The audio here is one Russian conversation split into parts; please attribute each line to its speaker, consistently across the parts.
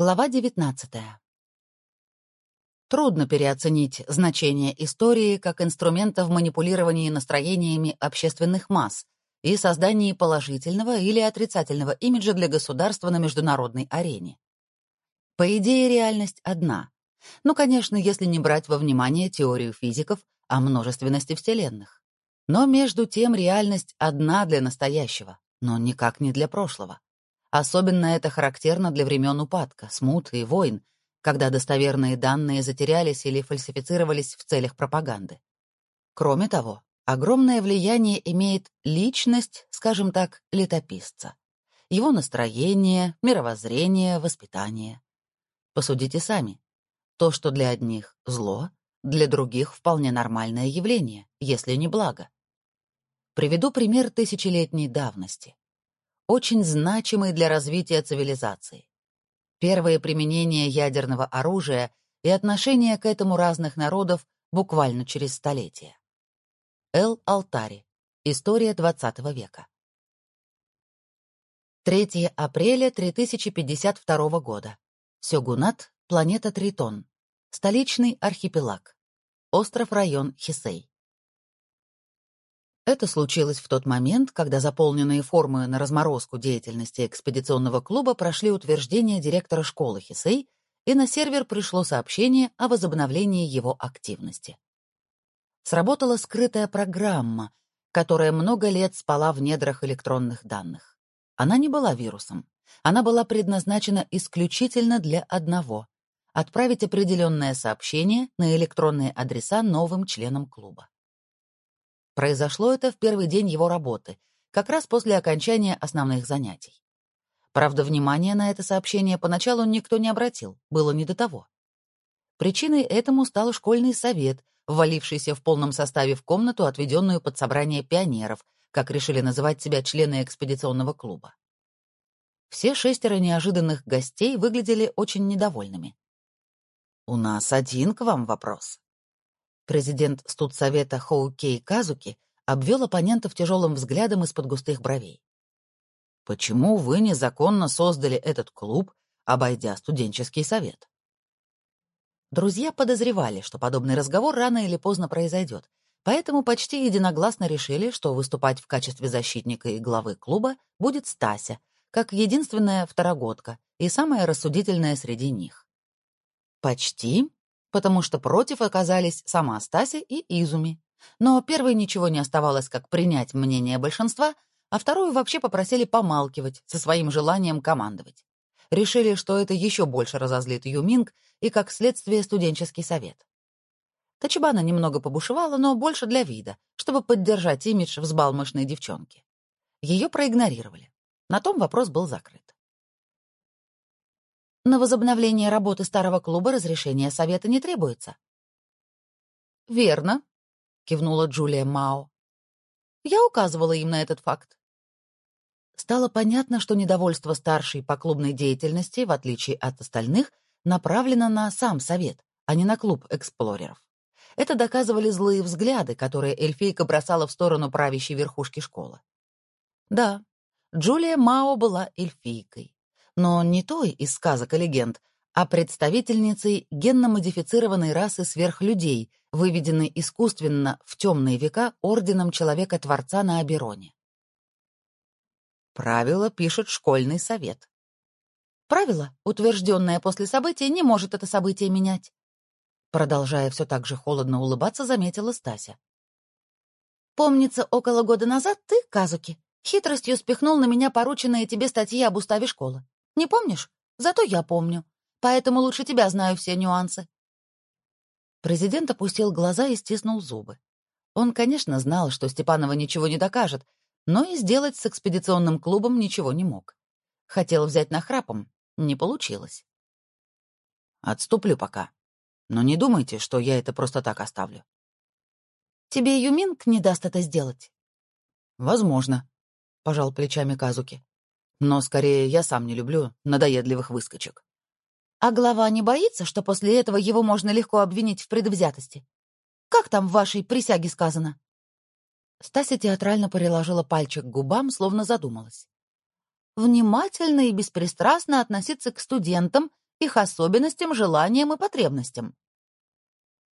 Speaker 1: Глава 19. Трудно переоценить значение истории как инструмента в манипулировании настроениями общественных масс и создании положительного или отрицательного имиджа для государства на международной арене. По идее, реальность одна. Ну, конечно, если не брать во внимание теорию физиков о множественности вселенных. Но между тем реальность одна для настоящего, но никак не для прошлого. Особенно это характерно для времен упадка, смут и войн, когда достоверные данные затерялись или фальсифицировались в целях пропаганды. Кроме того, огромное влияние имеет личность, скажем так, летописца. Его настроение, мировоззрение, воспитание. Посудите сами. То, что для одних зло, для других вполне нормальное явление, если не благо. Приведу пример тысячелетней давности очень значимый для развития цивилизации. Первое применение ядерного оружия и отношение к этому разных народов буквально через столетия. Эл Алтари. История XX века. 3 апреля 3052 года. Сёгунат, планета Тритон. Столичный архипелаг. Остров-район Хисей. Это случилось в тот момент, когда заполненные формы на разморозку деятельности экспедиционного клуба прошли утверждение директора школы Хисей, и на сервер пришло сообщение о возобновлении его активности. Сработала скрытая программа, которая много лет спала в недрах электронных данных. Она не была вирусом. Она была предназначена исключительно для одного — отправить определенное сообщение на электронные адреса новым членам клуба. Произошло это в первый день его работы, как раз после окончания основных занятий. Правда, внимания на это сообщение поначалу никто не обратил, было не до того. Причиной этому стал школьный совет, ввалившийся в полном составе в комнату, отведенную под собрание пионеров, как решили называть себя члены экспедиционного клуба. Все шестеро неожиданных гостей выглядели очень недовольными. «У нас один к вам вопрос», Президент студсовета Хоукей Казуки обвел оппонентов тяжелым взглядом из-под густых бровей. «Почему вы незаконно создали этот клуб, обойдя студенческий совет?» Друзья подозревали, что подобный разговор рано или поздно произойдет, поэтому почти единогласно решили, что выступать в качестве защитника и главы клуба будет Стася, как единственная второгодка и самая рассудительная среди них. Почти, потому что против оказались сама Стася и Изуми. Но первой ничего не оставалось, как принять мнение большинства, а вторую вообще попросили помалкивать со своим желанием командовать. Решили, что это еще больше разозлит Юминг и, как следствие, студенческий совет. Тачибана немного побушевала, но больше для вида, чтобы поддержать имидж взбалмошной девчонки. Ее проигнорировали. На том вопрос был закрыт. На возобновление работы старого клуба разрешения совета не требуется. «Верно», — кивнула Джулия Мао. «Я указывала им на этот факт». Стало понятно, что недовольство старшей по клубной деятельности, в отличие от остальных, направлено на сам совет, а не на клуб эксплореров. Это доказывали злые взгляды, которые эльфийка бросала в сторону правящей верхушки школы. Да, Джулия Мао была эльфийкой но не той из сказок и легенд, а представительницей генно-модифицированной расы сверхлюдей, выведенной искусственно в темные века Орденом Человека-Творца на Абероне. Правило пишет школьный совет. Правило, утвержденное после события, не может это событие менять. Продолжая все так же холодно улыбаться, заметила Стася. «Помнится, около года назад ты, Казуки, хитростью спихнул на меня порученные тебе статьи об уставе школы. Не помнишь? Зато я помню. Поэтому лучше тебя знаю все нюансы. Президент опустил глаза и стиснул зубы. Он, конечно, знал, что Степанова ничего не докажет, но и сделать с экспедиционным клубом ничего не мог. Хотел взять нахрапом, не получилось. Отступлю пока. Но не думайте, что я это просто так оставлю. Тебе Юминг не даст это сделать? Возможно, пожал плечами Казуки. Но скорее я сам не люблю надоедливых выскочек. А глава не боится, что после этого его можно легко обвинить в предвзятости? Как там в вашей присяге сказано? Стася театрально приложила пальчик к губам, словно задумалась. Внимательно и беспристрастно относиться к студентам их особенностям, желаниям и потребностям.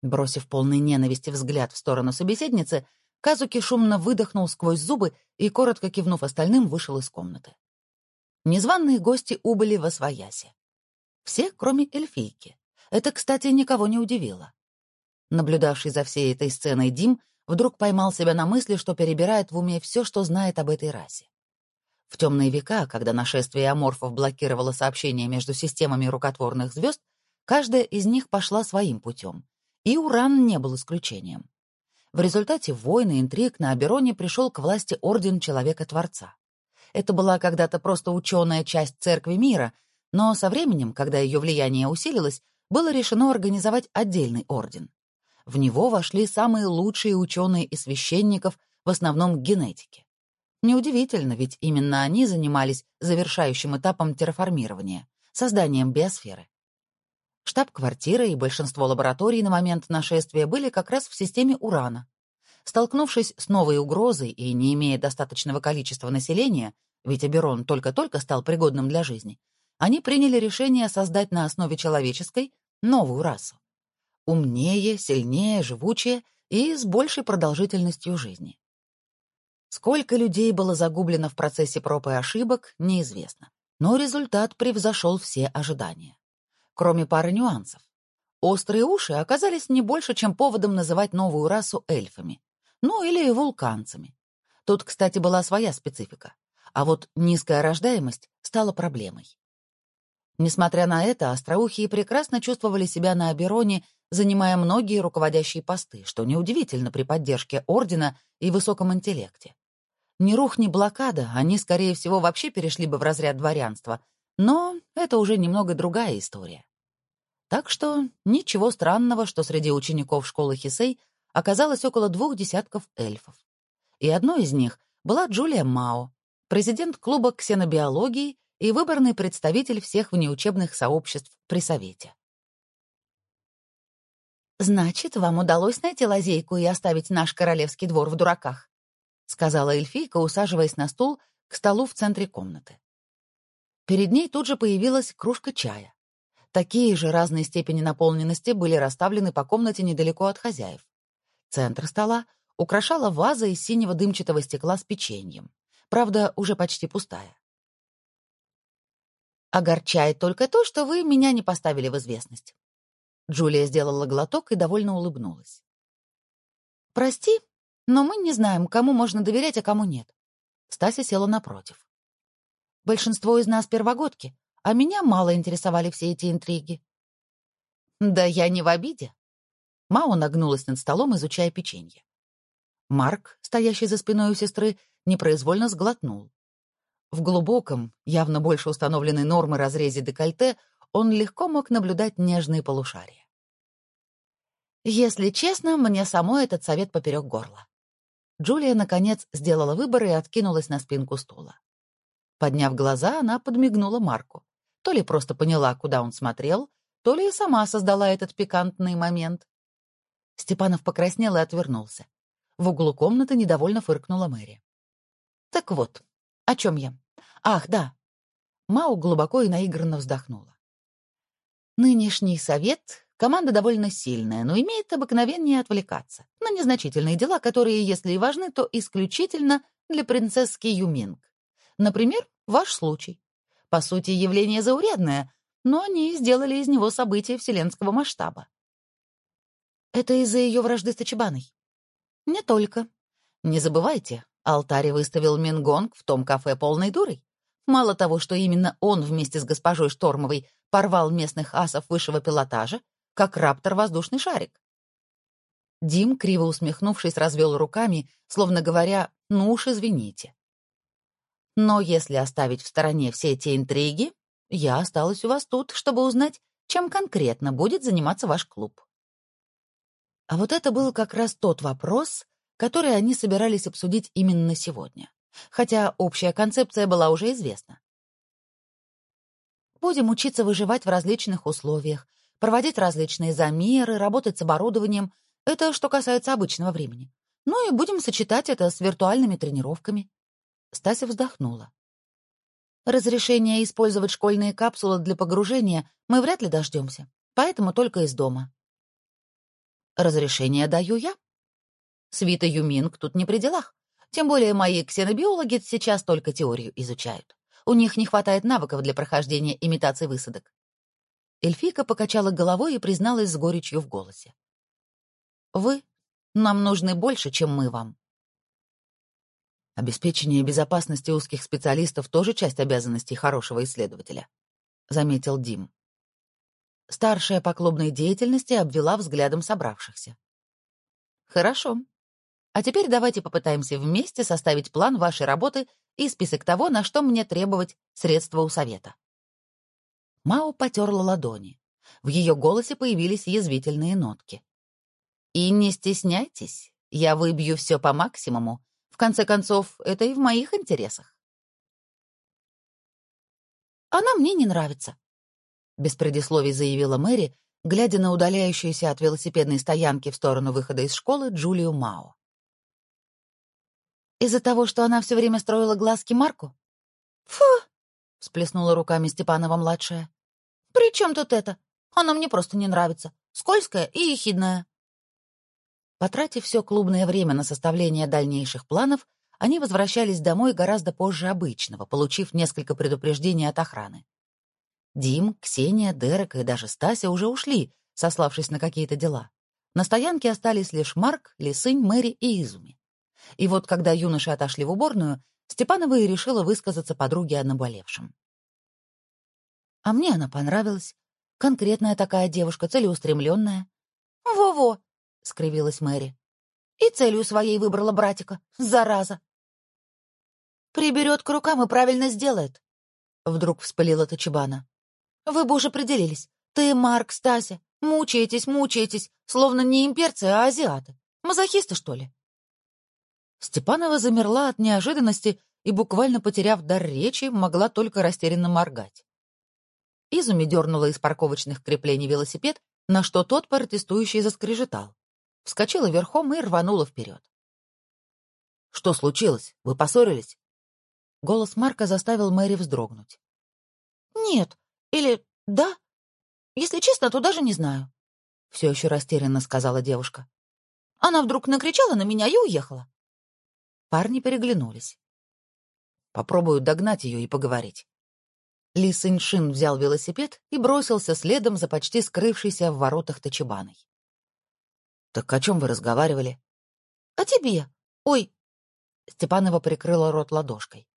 Speaker 1: Бросив полный ненависти взгляд в сторону собеседницы, Казуки шумно выдохнул сквозь зубы и, коротко кивнув остальным, вышел из комнаты. Незваные гости убыли во свояси. Все, кроме эльфийки. Это, кстати, никого не удивило. Наблюдавший за всей этой сценой Дим вдруг поймал себя на мысли, что перебирает в уме все, что знает об этой расе. В темные века, когда нашествие аморфов блокировало сообщения между системами рукотворных звезд, каждая из них пошла своим путем, и Уран не был исключением. В результате войны интриг на Абероне пришел к власти Орден Человека-Творца. Это была когда-то просто ученая часть Церкви Мира, но со временем, когда ее влияние усилилось, было решено организовать отдельный орден. В него вошли самые лучшие ученые и священников, в основном генетики. Неудивительно, ведь именно они занимались завершающим этапом терраформирования — созданием биосферы. Штаб-квартира и большинство лабораторий на момент нашествия были как раз в системе Урана. Столкнувшись с новой угрозой и не имея достаточного количества населения, ведь Аберон только-только стал пригодным для жизни, они приняли решение создать на основе человеческой новую расу. Умнее, сильнее, живучее и с большей продолжительностью жизни. Сколько людей было загублено в процессе проб и ошибок, неизвестно. Но результат превзошел все ожидания. Кроме пары нюансов. Острые уши оказались не больше, чем поводом называть новую расу эльфами. Ну, или вулканцами. Тут, кстати, была своя специфика. А вот низкая рождаемость стала проблемой. Несмотря на это, остроухие прекрасно чувствовали себя на Абероне, занимая многие руководящие посты, что неудивительно при поддержке Ордена и высоком интеллекте. Ни рух, ни блокада, они, скорее всего, вообще перешли бы в разряд дворянства, но это уже немного другая история. Так что ничего странного, что среди учеников школы Хисей оказалось около двух десятков эльфов. И одной из них была Джулия Мао, президент клуба ксенобиологии и выборный представитель всех внеучебных сообществ при Совете. «Значит, вам удалось найти лазейку и оставить наш королевский двор в дураках», сказала эльфийка, усаживаясь на стул к столу в центре комнаты. Перед ней тут же появилась кружка чая. Такие же разные степени наполненности были расставлены по комнате недалеко от хозяев. Центр стола украшала ваза из синего дымчатого стекла с печеньем. Правда, уже почти пустая. Огорчает только то, что вы меня не поставили в известность. Джулия сделала глоток и довольно улыбнулась. Прости, но мы не знаем, кому можно доверять, а кому нет. Стася села напротив. Большинство из нас первогодки, а меня мало интересовали все эти интриги. Да я не в обиде. Мао нагнулась над столом, изучая печенье. Марк, стоящий за спиной у сестры, непроизвольно сглотнул. В глубоком, явно больше установленной нормы разрезе декольте он легко мог наблюдать нежные полушария. Если честно, мне самой этот совет поперек горла. Джулия, наконец, сделала выбор и откинулась на спинку стула. Подняв глаза, она подмигнула Марку. То ли просто поняла, куда он смотрел, то ли и сама создала этот пикантный момент. Степанов покраснел и отвернулся. В углу комнаты недовольно фыркнула Мэри. «Так вот, о чем я? Ах, да. Мау глубоко и наигранно вздохнула. Нынешний совет — команда довольно сильная, но имеет обыкновение отвлекаться на незначительные дела, которые, если и важны, то исключительно для принцесски Юминг. Например, ваш случай. По сути, явление заурядное, но они сделали из него событие вселенского масштаба. Это из-за ее вражды с Тачибаной? Не только. Не забывайте, Алтарь выставил Мингонг в том кафе полной дурой. Мало того, что именно он вместе с госпожой Штормовой порвал местных асов высшего пилотажа, как раптор воздушный шарик. Дим, криво усмехнувшись, развел руками, словно говоря, ну уж извините. Но если оставить в стороне все эти интриги, я осталась у вас тут, чтобы узнать, чем конкретно будет заниматься ваш клуб. А вот это был как раз тот вопрос, которые они собирались обсудить именно сегодня, хотя общая концепция была уже известна. Будем учиться выживать в различных условиях, проводить различные замеры, работать с оборудованием. Это что касается обычного времени. Ну и будем сочетать это с виртуальными тренировками. Стася вздохнула. Разрешения использовать школьные капсулы для погружения мы вряд ли дождемся, поэтому только из дома. Разрешение даю я. Свита Юминг тут не при делах. Тем более мои ксенобиологи сейчас только теорию изучают. У них не хватает навыков для прохождения имитации высадок. Эльфийка покачала головой и призналась с горечью в голосе. «Вы нам нужны больше, чем мы вам».
Speaker 2: Обеспечение безопасности узких специалистов тоже часть обязанностей хорошего исследователя, заметил Дим.
Speaker 1: Старшая по клубной деятельности обвела взглядом собравшихся. Хорошо. А теперь давайте попытаемся вместе составить план вашей работы и список того, на что мне требовать средства у совета. Мао потерла ладони. В ее голосе появились язвительные нотки. И не стесняйтесь, я выбью все по максимуму, в конце концов, это и в моих интересах. «Она мне не нравится», — без предисловий заявила Мэри, глядя на удаляющуюся от велосипедной стоянки в сторону выхода из школы Джулию Мао. «Из-за того, что она все время строила глазки Марку?» «Фу!» — всплеснула руками Степанова-младшая. «При чем тут это? Она мне просто не нравится. Скользкая и ехидная». Потратив все клубное время на составление дальнейших планов, они возвращались домой гораздо позже обычного, получив несколько предупреждений от охраны. Дим, Ксения, Дерек и даже Стася уже ушли, сославшись на какие-то дела. На стоянке остались лишь Марк, Лисынь, Мэри и Изуми. И вот когда юноши отошли в уборную, Степанова и решила высказаться подруге о наболевшем. «А мне она понравилась. Конкретная такая девушка, целеустремленная. Во-во, — скривилась Мэри. «И целью своей выбрала братика, зараза!» «Приберет к рукам и правильно сделает», — вдруг вспылила Тачибана. «Вы бы уже определились. Ты, Марк, Стася, мучаетесь, мучаетесь, словно не имперцы, а азиаты. Мазохисты, что ли?» Степанова замерла от неожиданности и, буквально потеряв дар речи, могла только растерянно моргать. Изуми дернула из парковочных креплений велосипед, на что тот протестующий заскрежетал вскочила верхом и рванула вперед.
Speaker 2: «Что случилось? Вы поссорились?»
Speaker 1: Голос Марка заставил Мэри вздрогнуть. «Нет. Или да? Если честно, то даже не знаю», — все еще растерянно сказала девушка. Она вдруг накричала на меня и уехала. Парни переглянулись.
Speaker 2: «Попробую догнать ее и поговорить».
Speaker 1: Ли Синьшин взял велосипед и бросился следом за почти скрывшейся в воротах Тачибаной.
Speaker 2: «Так о чем вы разговаривали?»
Speaker 1: «О тебе. Ой!» Степанова прикрыла рот ладошкой.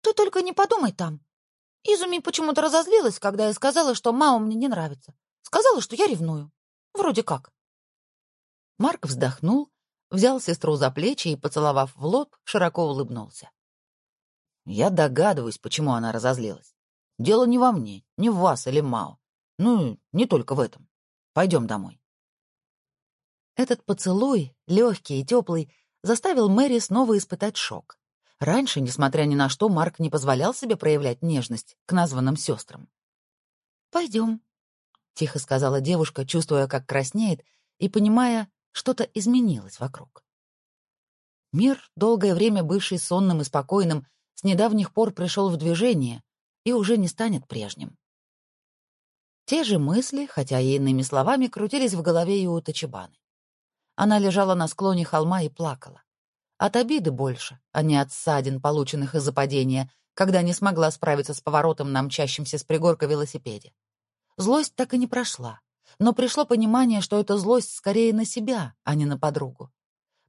Speaker 1: «Ты только не подумай там. Изуми почему-то разозлилась, когда я сказала, что мама мне не нравится. Сказала, что я ревную. Вроде как». Марк вздохнул, взял сестру за плечи и, поцеловав в лоб, широко улыбнулся.
Speaker 2: «Я догадываюсь, почему она разозлилась. Дело не во мне, не в вас или Мао. Ну, не только в этом. Пойдем домой».
Speaker 1: Этот поцелуй, легкий и теплый, заставил Мэри снова испытать шок. Раньше, несмотря ни на что, Марк не позволял себе проявлять нежность к названным сестрам. «Пойдем», — тихо сказала девушка, чувствуя, как краснеет, и понимая, что-то изменилось вокруг. Мир, долгое время бывший сонным и спокойным, с недавних пор пришел в движение и уже не станет прежним. Те же мысли, хотя и иными словами, крутились в голове и у Тачибаны. Она лежала на склоне холма и плакала. От обиды больше, а не от ссадин, полученных из-за падения, когда не смогла справиться с поворотом на мчащемся с пригорка велосипеде. Злость так и не прошла, но пришло понимание, что эта злость скорее на себя, а не на подругу.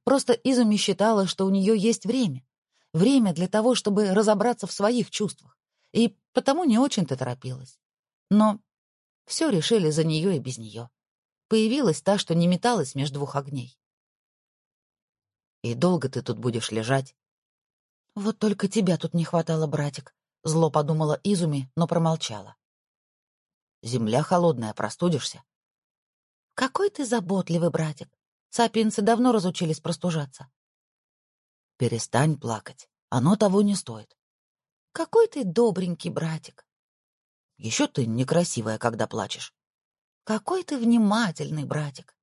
Speaker 1: Просто Изуми считала, что у нее есть время. Время для того, чтобы разобраться в своих чувствах. И потому не очень-то торопилась. Но все решили за нее и без нее появилась та, что не металась между двух огней.
Speaker 2: «И долго ты тут будешь лежать?»
Speaker 1: «Вот только тебя тут не хватало, братик», — зло подумала Изуми, но промолчала.
Speaker 2: «Земля холодная, простудишься?»
Speaker 1: «Какой ты заботливый, братик. Сапиенсы давно разучились простужаться».
Speaker 2: «Перестань плакать. Оно того не стоит».
Speaker 1: «Какой ты добренький, братик».
Speaker 2: «Еще ты некрасивая, когда плачешь».
Speaker 1: Какой ты внимательный, братик.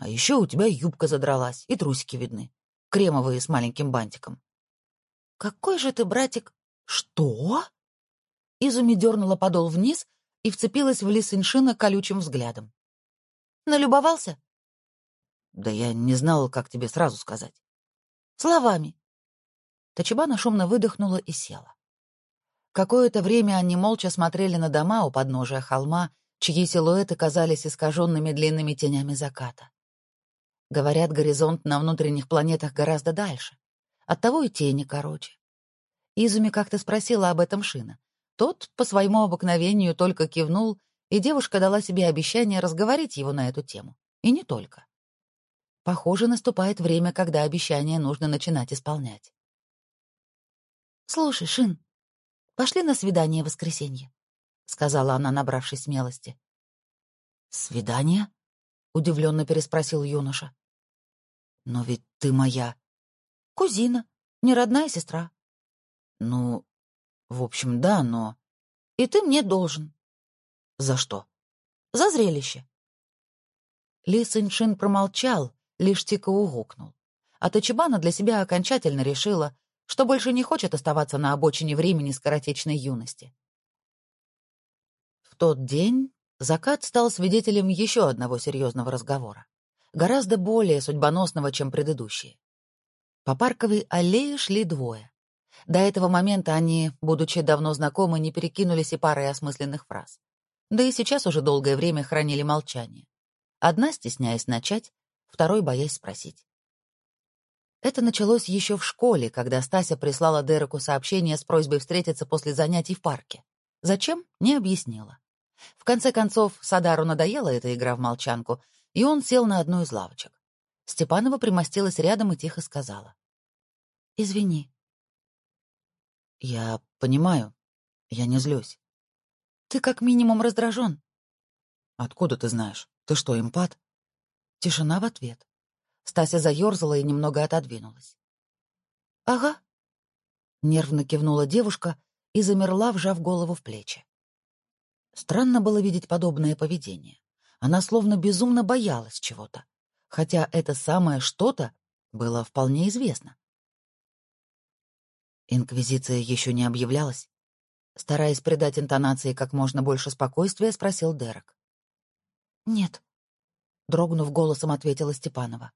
Speaker 2: А еще у тебя юбка задралась, и трусики видны. Кремовые с маленьким бантиком.
Speaker 1: Какой же ты, братик... Что? Изуми дернула подол вниз и вцепилась в Лисиншина колючим взглядом. «Налюбовался?»
Speaker 2: «Да я не знала, как тебе сразу сказать».
Speaker 1: «Словами».
Speaker 2: Тачибана шумно выдохнула и села. Какое-то время они молча смотрели на дома у подножия холма, чьи силуэты казались искаженными длинными тенями заката. Говорят, горизонт на внутренних планетах гораздо дальше. Оттого и тени короче. Изуми как-то спросила об этом Шина. Тот, по своему обыкновению, только кивнул, и девушка дала себе обещание разговорить его на эту тему. И не только. Похоже, наступает время, когда обещание нужно начинать исполнять.
Speaker 1: «Слушай, Шин, пошли на свидание в воскресенье», — сказала она, набравшись смелости.
Speaker 2: «Свидание?» — удивленно переспросил юноша. «Но ведь ты моя...»
Speaker 1: «Кузина, не родная сестра».
Speaker 2: «Ну, в общем, да, но...»
Speaker 1: «И ты мне должен».
Speaker 2: «За что?»
Speaker 1: «За зрелище».
Speaker 2: Ли Синьшин промолчал, лишь тихо угукнул. А Тачибана для себя окончательно решила, что больше не хочет оставаться на обочине времени скоротечной юности. В тот день закат стал свидетелем еще одного серьезного разговора гораздо более судьбоносного, чем предыдущие. По парковой аллее шли двое. До этого момента они, будучи давно знакомы, не перекинулись и парой осмысленных фраз. Да и сейчас уже долгое время хранили молчание. Одна, стесняясь начать, второй, боясь спросить. Это началось еще в школе, когда Стася прислала Дереку сообщение с просьбой встретиться после занятий в парке. Зачем? Не объяснила. В конце концов, Садару надоела эта игра в молчанку, и он сел на одну из лавочек. Степанова примостилась рядом и тихо сказала. «Извини». «Я понимаю. Я не злюсь».
Speaker 1: «Ты как минимум раздражен».
Speaker 2: «Откуда ты знаешь? Ты что, эмпат?»
Speaker 1: Тишина в ответ.
Speaker 2: Стася заерзала и немного отодвинулась.
Speaker 1: «Ага», —
Speaker 2: нервно кивнула девушка и замерла, вжав голову в плечи. Странно было видеть подобное поведение. Она словно безумно боялась чего-то, хотя это самое что-то было вполне известно. Инквизиция еще не объявлялась. Стараясь придать интонации как можно больше спокойствия, спросил Дерек.
Speaker 1: «Нет», — дрогнув голосом, ответила Степанова.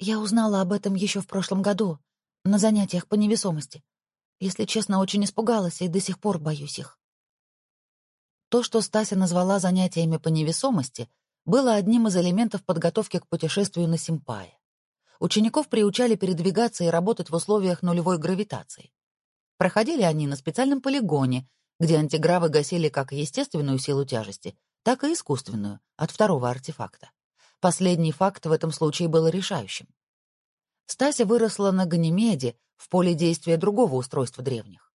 Speaker 1: «Я узнала об этом еще в прошлом году, на занятиях по невесомости. Если честно, очень испугалась и до сих пор боюсь их».
Speaker 2: То, что Стася назвала занятиями по невесомости, было одним из элементов подготовки к путешествию на Симпае. Учеников приучали передвигаться и работать в условиях нулевой гравитации. Проходили они на специальном полигоне, где антигравы гасили как естественную силу тяжести, так и искусственную, от второго артефакта. Последний факт в этом случае был решающим. Стася выросла на Ганимеде, в поле действия другого устройства древних.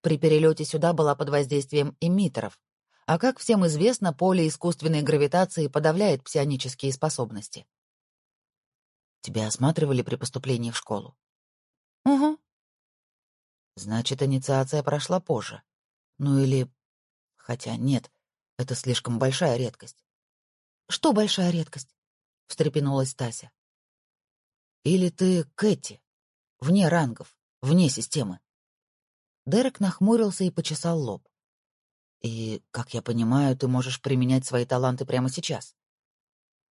Speaker 2: При перелете сюда была под воздействием эмиттеров, а как всем известно, поле искусственной гравитации подавляет псионические способности. Тебя осматривали при поступлении в школу?
Speaker 1: Угу.
Speaker 2: Значит, инициация прошла позже. Ну или... Хотя нет, это слишком большая редкость.
Speaker 1: Что большая редкость? Встрепенулась Тася.
Speaker 2: Или ты Кэти, вне рангов, вне системы. Дерек нахмурился и почесал лоб. И, как я понимаю, ты можешь применять свои таланты прямо сейчас.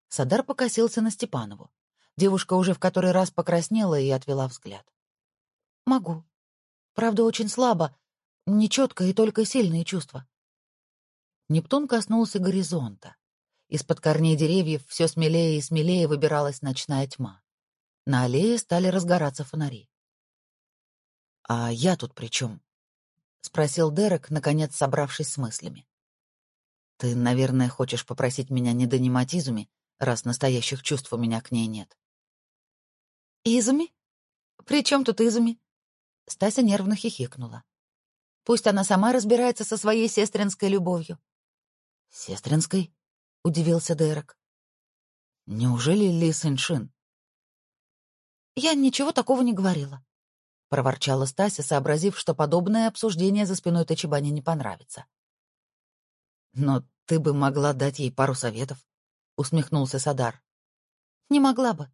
Speaker 2: Садар покосился на Степанову. Девушка уже в который раз покраснела и отвела взгляд.
Speaker 1: «Могу. Правда, очень слабо, нечетко и только сильные чувства».
Speaker 2: Нептун коснулся горизонта. Из-под корней деревьев все смелее и смелее выбиралась ночная тьма. На аллее стали разгораться фонари. «А я тут при чем?» — спросил Дерек, наконец собравшись с мыслями. «Ты, наверное, хочешь попросить меня не донимать Изуми, раз настоящих чувств у меня к ней нет».
Speaker 1: «Изуми? При чем тут Изуми?» Стася нервно хихикнула. «Пусть она сама разбирается со своей сестринской любовью».
Speaker 2: «Сестринской?» — удивился Дерек. «Неужели Ли Сэньшин?»
Speaker 1: «Я ничего такого не говорила.
Speaker 2: — проворчала Стася, сообразив, что подобное обсуждение за спиной Тачибани не понравится. «Но ты бы могла дать ей пару советов», — усмехнулся Садар.
Speaker 1: «Не могла бы.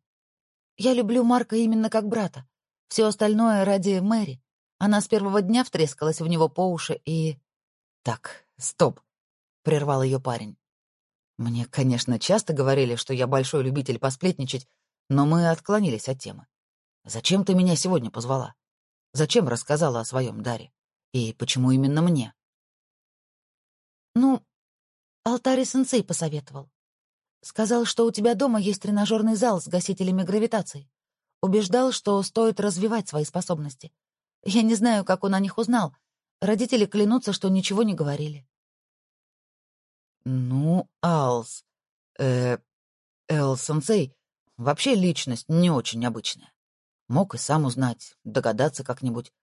Speaker 1: Я люблю Марка именно как брата. Все остальное ради Мэри.
Speaker 2: Она с первого дня втрескалась в него по уши и...
Speaker 1: «Так, стоп», — прервал ее парень. «Мне, конечно, часто говорили, что я большой любитель посплетничать, но мы отклонились от темы. Зачем ты меня сегодня позвала? Зачем рассказала о своем даре? И почему именно мне?»
Speaker 2: «Ну, Алтари-сенсей посоветовал. Сказал, что у тебя дома есть тренажерный зал с гасителями гравитации. Убеждал, что стоит развивать свои способности. Я не знаю, как он о них узнал. Родители клянутся, что ничего не говорили.
Speaker 1: Ну, Алс... Э... Эл-сенсей вообще личность не очень обычная. Мог и сам узнать, догадаться как-нибудь.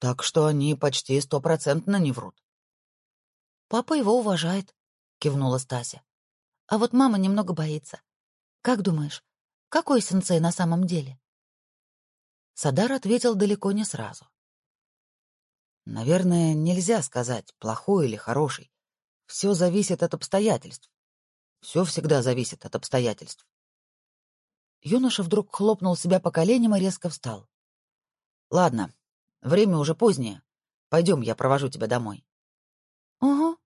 Speaker 1: Так что они почти стопроцентно не врут.
Speaker 2: Папа его уважает, — кивнула Стася. «А вот мама немного боится. Как думаешь, какой сенсей на самом деле?»
Speaker 1: Садар ответил далеко не сразу. «Наверное, нельзя сказать, плохой или хороший. Все зависит от обстоятельств. Все всегда зависит от обстоятельств». Юноша вдруг хлопнул себя по коленям и резко встал. «Ладно, время уже позднее. Пойдем, я провожу тебя домой».
Speaker 2: «Угу»,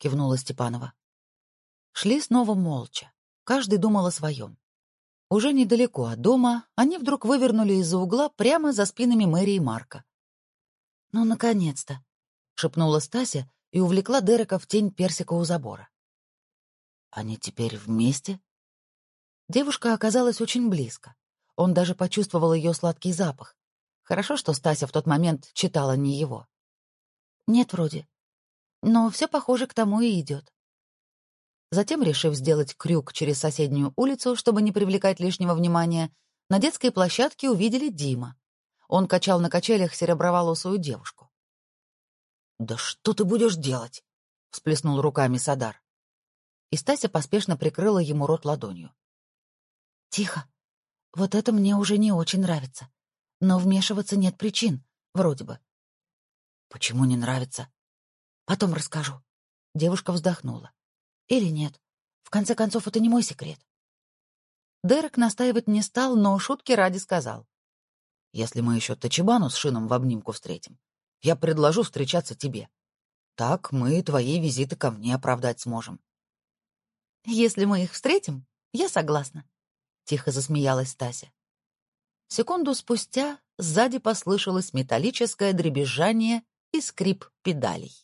Speaker 1: кивнула Степанова. Шли снова молча. Каждый думал о своем. Уже недалеко от дома они вдруг вывернули из-за угла прямо за спинами Мэри и Марка.
Speaker 2: «Ну, наконец-то!» — шепнула Стася и увлекла Дерека в тень персика у забора.
Speaker 1: «Они теперь вместе?»
Speaker 2: Девушка оказалась очень близко. Он даже почувствовал ее сладкий запах. Хорошо, что Стася в тот момент читала не его. «Нет, вроде. Но все, похоже, к тому и идет. Затем, решив сделать крюк через соседнюю улицу, чтобы не привлекать лишнего внимания, на детской площадке увидели Дима. Он качал на качелях сереброволосую девушку.
Speaker 1: «Да что ты будешь делать?» — всплеснул руками Садар.
Speaker 2: И Стася поспешно прикрыла ему рот ладонью. «Тихо. Вот это мне уже не очень нравится. Но вмешиваться нет причин, вроде бы».
Speaker 1: «Почему не нравится?»
Speaker 2: Потом расскажу. Девушка вздохнула. Или нет. В конце концов, это не мой секрет. Дерек настаивать не стал, но шутки ради сказал.
Speaker 1: Если мы еще Тачибану с Шином в обнимку встретим, я предложу встречаться тебе. Так мы твои визиты ко мне оправдать сможем.
Speaker 2: Если мы их встретим, я согласна. Тихо засмеялась Тася. Секунду спустя сзади послышалось металлическое дребезжание и скрип педалей.